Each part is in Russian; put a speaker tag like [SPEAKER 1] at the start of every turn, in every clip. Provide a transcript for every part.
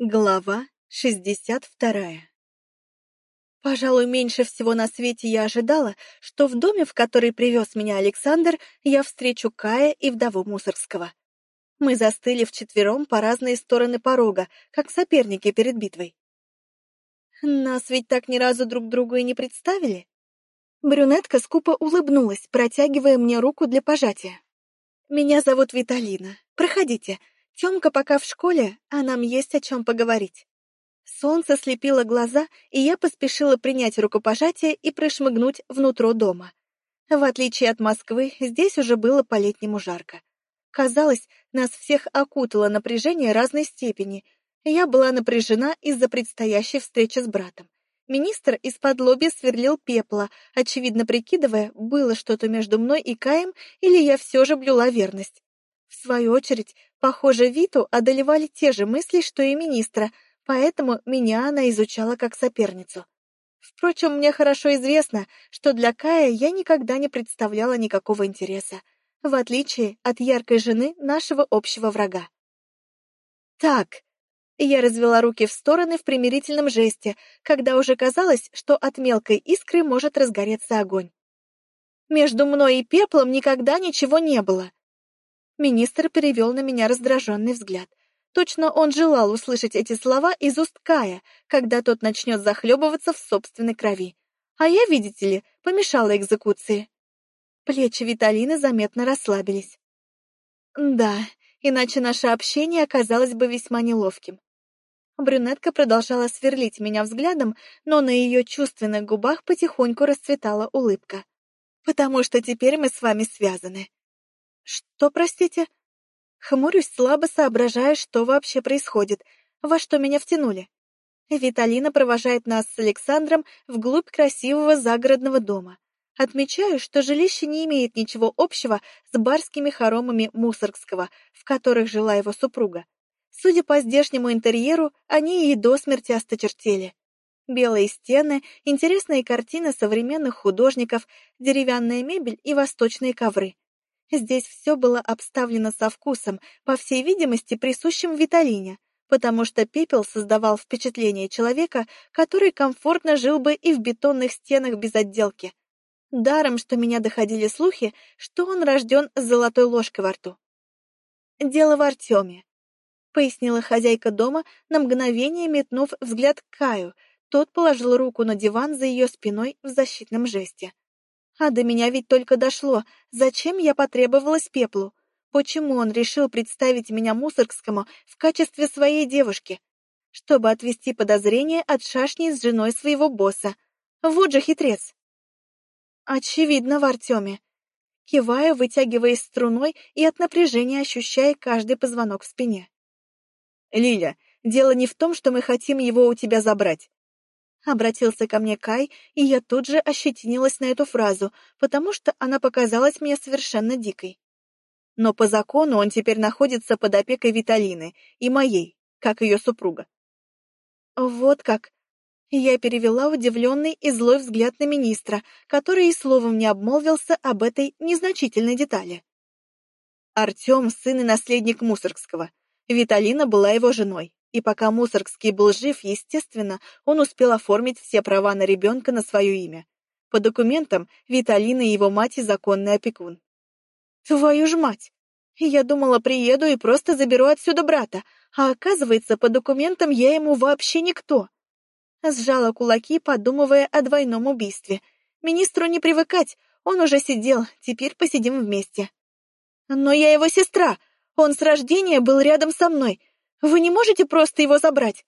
[SPEAKER 1] Глава шестьдесят вторая Пожалуй, меньше всего на свете я ожидала, что в доме, в который привез меня Александр, я встречу Кая и вдову Мусорского. Мы застыли вчетвером по разные стороны порога, как соперники перед битвой. Нас ведь так ни разу друг другу и не представили. Брюнетка скупо улыбнулась, протягивая мне руку для пожатия. «Меня зовут Виталина. Проходите. Тёмка пока в школе, а нам есть о чем поговорить». Солнце слепило глаза, и я поспешила принять рукопожатие и прошмыгнуть внутрь дома. В отличие от Москвы, здесь уже было по-летнему жарко. Казалось, нас всех окутало напряжение разной степени. Я была напряжена из-за предстоящей встречи с братом. Министр из-под лоби сверлил пепла, очевидно прикидывая, было что-то между мной и Каем, или я все же блюла верность. В свою очередь, похоже, Виту одолевали те же мысли, что и министра, поэтому меня она изучала как соперницу. Впрочем, мне хорошо известно, что для Кая я никогда не представляла никакого интереса, в отличие от яркой жены нашего общего врага. «Так», я развела руки в стороны в примирительном жесте, когда уже казалось, что от мелкой искры может разгореться огонь. «Между мной и пеплом никогда ничего не было». Министр перевел на меня раздраженный взгляд — Точно он желал услышать эти слова из уст Кая, когда тот начнет захлебываться в собственной крови. А я, видите ли, помешала экзекуции. Плечи Виталины заметно расслабились. Да, иначе наше общение оказалось бы весьма неловким. Брюнетка продолжала сверлить меня взглядом, но на ее чувственных губах потихоньку расцветала улыбка. «Потому что теперь мы с вами связаны». «Что, простите?» Хмурюсь, слабо соображая, что вообще происходит, во что меня втянули. Виталина провожает нас с Александром вглубь красивого загородного дома. Отмечаю, что жилище не имеет ничего общего с барскими хоромами Мусоргского, в которых жила его супруга. Судя по здешнему интерьеру, они и до смерти осточертели. Белые стены, интересные картины современных художников, деревянная мебель и восточные ковры. Здесь все было обставлено со вкусом, по всей видимости, присущим Виталине, потому что пепел создавал впечатление человека, который комфортно жил бы и в бетонных стенах без отделки. Даром, что меня доходили слухи, что он рожден с золотой ложкой во рту. «Дело в Артеме», — пояснила хозяйка дома, на мгновение метнув взгляд к Каю. Тот положил руку на диван за ее спиной в защитном жесте. А до меня ведь только дошло, зачем я потребовалась пеплу. Почему он решил представить меня Мусоргскому в качестве своей девушки? Чтобы отвести подозрение от шашни с женой своего босса. Вот же хитрец. Очевидно, в Артеме. Киваю, вытягиваясь струной и от напряжения ощущая каждый позвонок в спине. «Лиля, дело не в том, что мы хотим его у тебя забрать. Обратился ко мне Кай, и я тут же ощетинилась на эту фразу, потому что она показалась мне совершенно дикой. Но по закону он теперь находится под опекой Виталины и моей, как ее супруга. Вот как. Я перевела удивленный и злой взгляд на министра, который и словом не обмолвился об этой незначительной детали. Артем — сын и наследник Мусоргского. Виталина была его женой. И пока Мусоргский был жив, естественно, он успел оформить все права на ребенка на свое имя. По документам, Виталина и его мать и законный опекун. Твою ж мать! Я думала, приеду и просто заберу отсюда брата, а оказывается, по документам я ему вообще никто. Сжала кулаки, подумывая о двойном убийстве. Министру не привыкать, он уже сидел, теперь посидим вместе. Но я его сестра, он с рождения был рядом со мной, вы не можете просто его забрать?»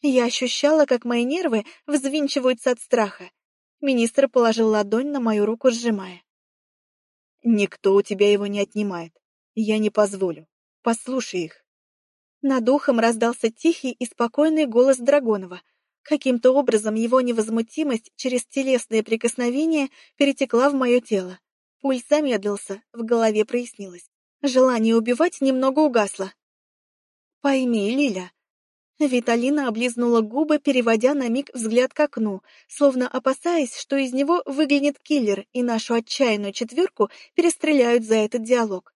[SPEAKER 1] Я ощущала, как мои нервы взвинчиваются от страха. Министр положил ладонь на мою руку, сжимая. «Никто у тебя его не отнимает. Я не позволю. Послушай их». Над ухом раздался тихий и спокойный голос Драгонова. Каким-то образом его невозмутимость через телесные прикосновения перетекла в мое тело. Пульс замедлился, в голове прояснилось. Желание убивать немного угасло. Пойми, Лиля. Виталина облизнула губы, переводя на миг взгляд к окну, словно опасаясь, что из него выглянет киллер, и нашу отчаянную четверку перестреляют за этот диалог.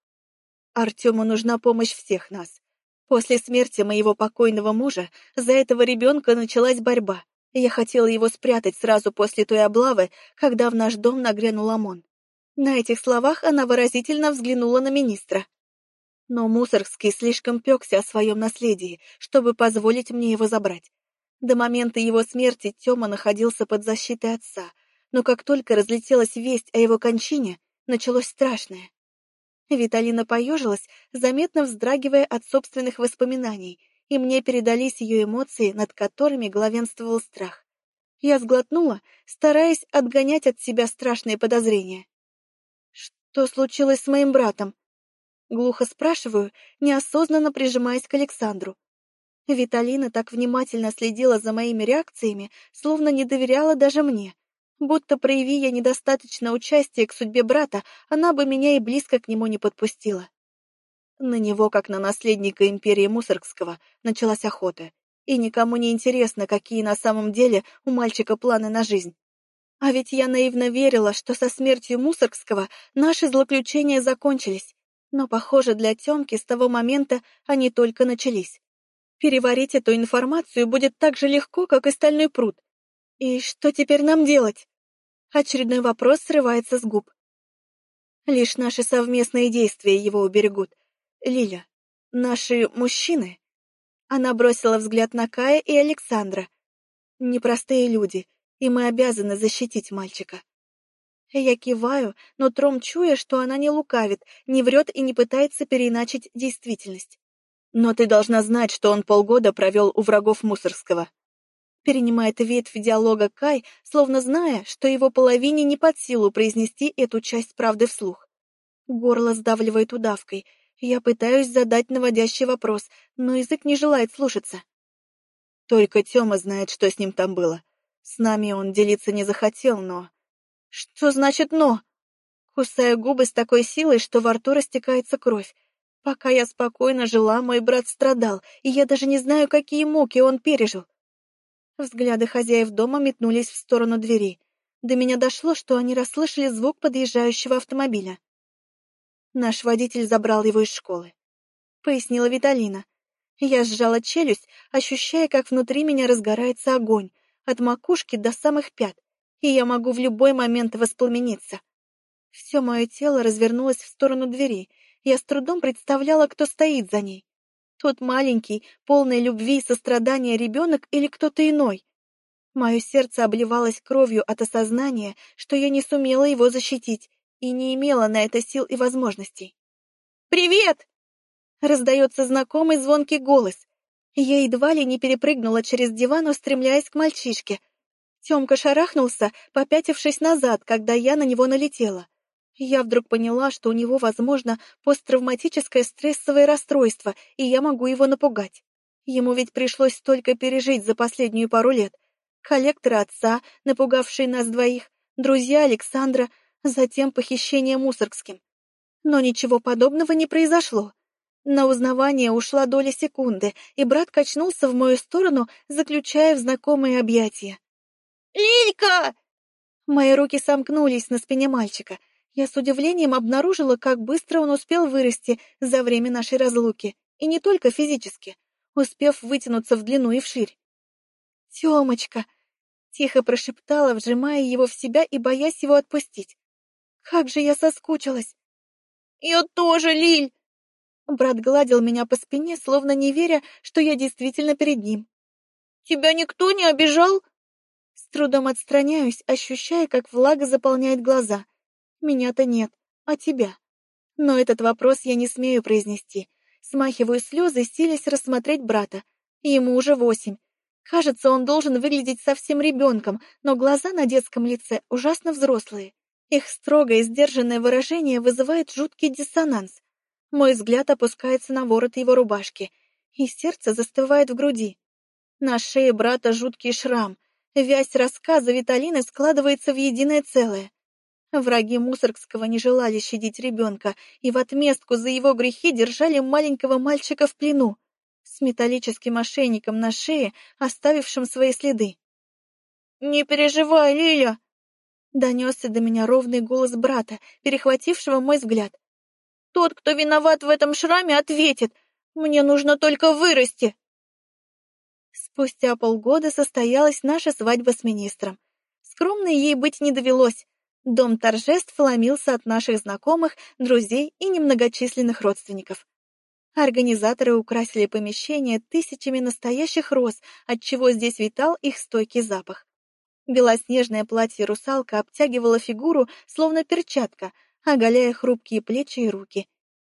[SPEAKER 1] Артему нужна помощь всех нас. После смерти моего покойного мужа за этого ребенка началась борьба. Я хотела его спрятать сразу после той облавы, когда в наш дом нагрянул ОМОН. На этих словах она выразительно взглянула на министра. Но Мусоргский слишком пекся о своем наследии, чтобы позволить мне его забрать. До момента его смерти Тёма находился под защитой отца, но как только разлетелась весть о его кончине, началось страшное. Виталина поежилась, заметно вздрагивая от собственных воспоминаний, и мне передались ее эмоции, над которыми главенствовал страх. Я сглотнула, стараясь отгонять от себя страшные подозрения. «Что случилось с моим братом?» Глухо спрашиваю, неосознанно прижимаясь к Александру. Виталина так внимательно следила за моими реакциями, словно не доверяла даже мне, будто прояви я недостаточно участия к судьбе брата, она бы меня и близко к нему не подпустила. На него, как на наследника империи Мусоргского, началась охота, и никому не интересно, какие на самом деле у мальчика планы на жизнь. А ведь я наивно верила, что со смертью Мусоргского наши злоключения закончились, но, похоже, для Тёмки с того момента они только начались. Переварить эту информацию будет так же легко, как и стальной пруд. И что теперь нам делать? Очередной вопрос срывается с губ. Лишь наши совместные действия его уберегут. Лиля, наши мужчины... Она бросила взгляд на Кая и Александра. Непростые люди, и мы обязаны защитить мальчика. Я киваю, но тром чуя, что она не лукавит, не врет и не пытается переиначить действительность. Но ты должна знать, что он полгода провел у врагов Мусорского перенимает ветвь диалога Кай, словно зная, что его половине не под силу произнести эту часть правды вслух. Горло сдавливает удавкой. Я пытаюсь задать наводящий вопрос, но язык не желает слушаться. Только Тёма знает, что с ним там было. С нами он делиться не захотел, но... Что значит «но»? Кусая губы с такой силой, что во рту растекается кровь. Пока я спокойно жила, мой брат страдал, и я даже не знаю, какие муки он пережил. Взгляды хозяев дома метнулись в сторону двери. До меня дошло, что они расслышали звук подъезжающего автомобиля. Наш водитель забрал его из школы. Пояснила Виталина. Я сжала челюсть, ощущая, как внутри меня разгорается огонь, от макушки до самых пят, и я могу в любой момент воспламениться. Все мое тело развернулось в сторону двери, я с трудом представляла, кто стоит за ней. Тот маленький, полный любви и сострадания ребенок или кто-то иной? Мое сердце обливалось кровью от осознания, что я не сумела его защитить и не имела на это сил и возможностей. «Привет!» — раздается знакомый звонкий голос. Я едва ли не перепрыгнула через диван, устремляясь к мальчишке. Тёмка шарахнулся, попятившись назад, когда я на него налетела. Я вдруг поняла, что у него, возможно, посттравматическое стрессовое расстройство, и я могу его напугать. Ему ведь пришлось столько пережить за последнюю пару лет. Коллекторы отца, напугавшие нас двоих, друзья Александра, затем похищение Мусоргским. Но ничего подобного не произошло. На узнавание ушла доля секунды, и брат качнулся в мою сторону, заключая в знакомые объятия. «Лилька!» Мои руки сомкнулись на спине мальчика — я с удивлением обнаружила, как быстро он успел вырасти за время нашей разлуки, и не только физически, успев вытянуться в длину и вширь. «Тёмочка!» — тихо прошептала, вжимая его в себя и боясь его отпустить. «Как же я соскучилась!» «Я тоже, Лиль!» Брат гладил меня по спине, словно не веря, что я действительно перед ним. «Тебя никто не обижал?» С трудом отстраняюсь, ощущая, как влага заполняет глаза. Меня-то нет, а тебя? Но этот вопрос я не смею произнести. Смахиваю слезы, силясь рассмотреть брата. Ему уже восемь. Кажется, он должен выглядеть совсем ребенком, но глаза на детском лице ужасно взрослые. Их строгое, сдержанное выражение вызывает жуткий диссонанс. Мой взгляд опускается на ворот его рубашки, и сердце застывает в груди. На шее брата жуткий шрам. Вязь рассказа Виталины складывается в единое целое. Враги Мусоргского не желали щадить ребенка и в отместку за его грехи держали маленького мальчика в плену с металлическим ошейником на шее, оставившим свои следы. «Не переживай, Лиля!» Донесся до меня ровный голос брата, перехватившего мой взгляд. «Тот, кто виноват в этом шраме, ответит, Мне нужно только вырасти!» Спустя полгода состоялась наша свадьба с министром. Скромной ей быть не довелось. Дом торжеств ломился от наших знакомых, друзей и немногочисленных родственников. Организаторы украсили помещение тысячами настоящих роз, отчего здесь витал их стойкий запах. Белоснежное платье русалка обтягивало фигуру, словно перчатка, оголяя хрупкие плечи и руки.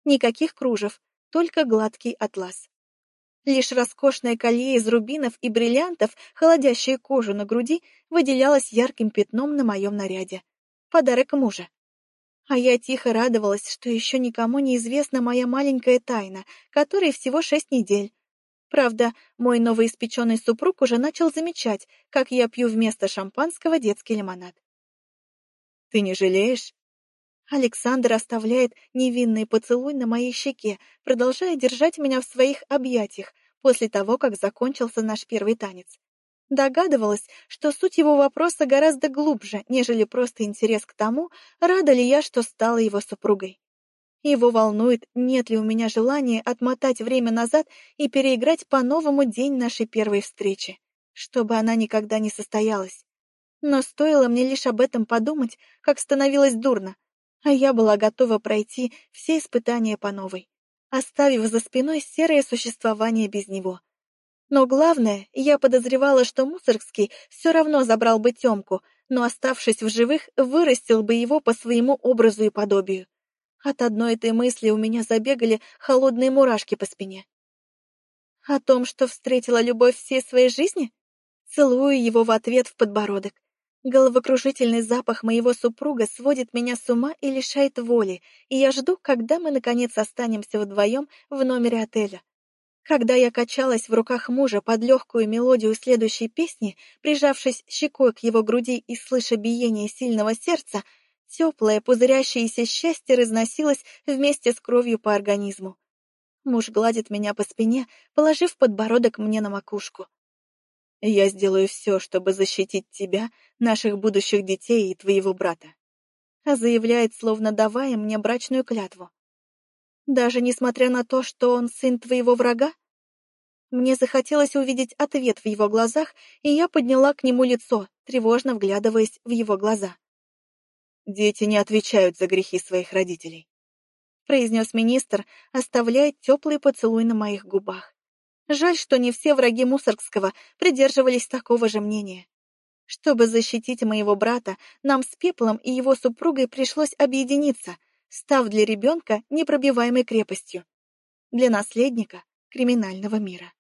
[SPEAKER 1] Никаких кружев, только гладкий атлас. Лишь роскошное колье из рубинов и бриллиантов, холодящее кожу на груди, выделялось ярким пятном на моем наряде. Подарок мужа. А я тихо радовалась, что еще никому не известна моя маленькая тайна, которой всего шесть недель. Правда, мой новоиспеченный супруг уже начал замечать, как я пью вместо шампанского детский лимонад. «Ты не жалеешь?» Александр оставляет невинный поцелуй на моей щеке, продолжая держать меня в своих объятиях после того, как закончился наш первый танец. Догадывалась, что суть его вопроса гораздо глубже, нежели просто интерес к тому, рада ли я, что стала его супругой. Его волнует, нет ли у меня желания отмотать время назад и переиграть по-новому день нашей первой встречи, чтобы она никогда не состоялась. Но стоило мне лишь об этом подумать, как становилось дурно, а я была готова пройти все испытания по новой, оставив за спиной серое существование без него. Но главное, я подозревала, что Мусоргский все равно забрал бы Темку, но, оставшись в живых, вырастил бы его по своему образу и подобию. От одной этой мысли у меня забегали холодные мурашки по спине. О том, что встретила любовь всей своей жизни? Целую его в ответ в подбородок. Головокружительный запах моего супруга сводит меня с ума и лишает воли, и я жду, когда мы наконец останемся вдвоем в номере отеля. Когда я качалась в руках мужа под легкую мелодию следующей песни, прижавшись щекой к его груди и слыша биение сильного сердца, теплое, пузырящееся счастье разносилось вместе с кровью по организму. Муж гладит меня по спине, положив подбородок мне на макушку. «Я сделаю все, чтобы защитить тебя, наших будущих детей и твоего брата», заявляет, словно давая мне брачную клятву. Даже несмотря на то, что он сын твоего врага? Мне захотелось увидеть ответ в его глазах, и я подняла к нему лицо, тревожно вглядываясь в его глаза. «Дети не отвечают за грехи своих родителей», — произнес министр, оставляя теплый поцелуй на моих губах. Жаль, что не все враги Мусоргского придерживались такого же мнения. Чтобы защитить моего брата, нам с Пеплом и его супругой пришлось объединиться — став для ребенка непробиваемой крепостью, для наследника криминального мира.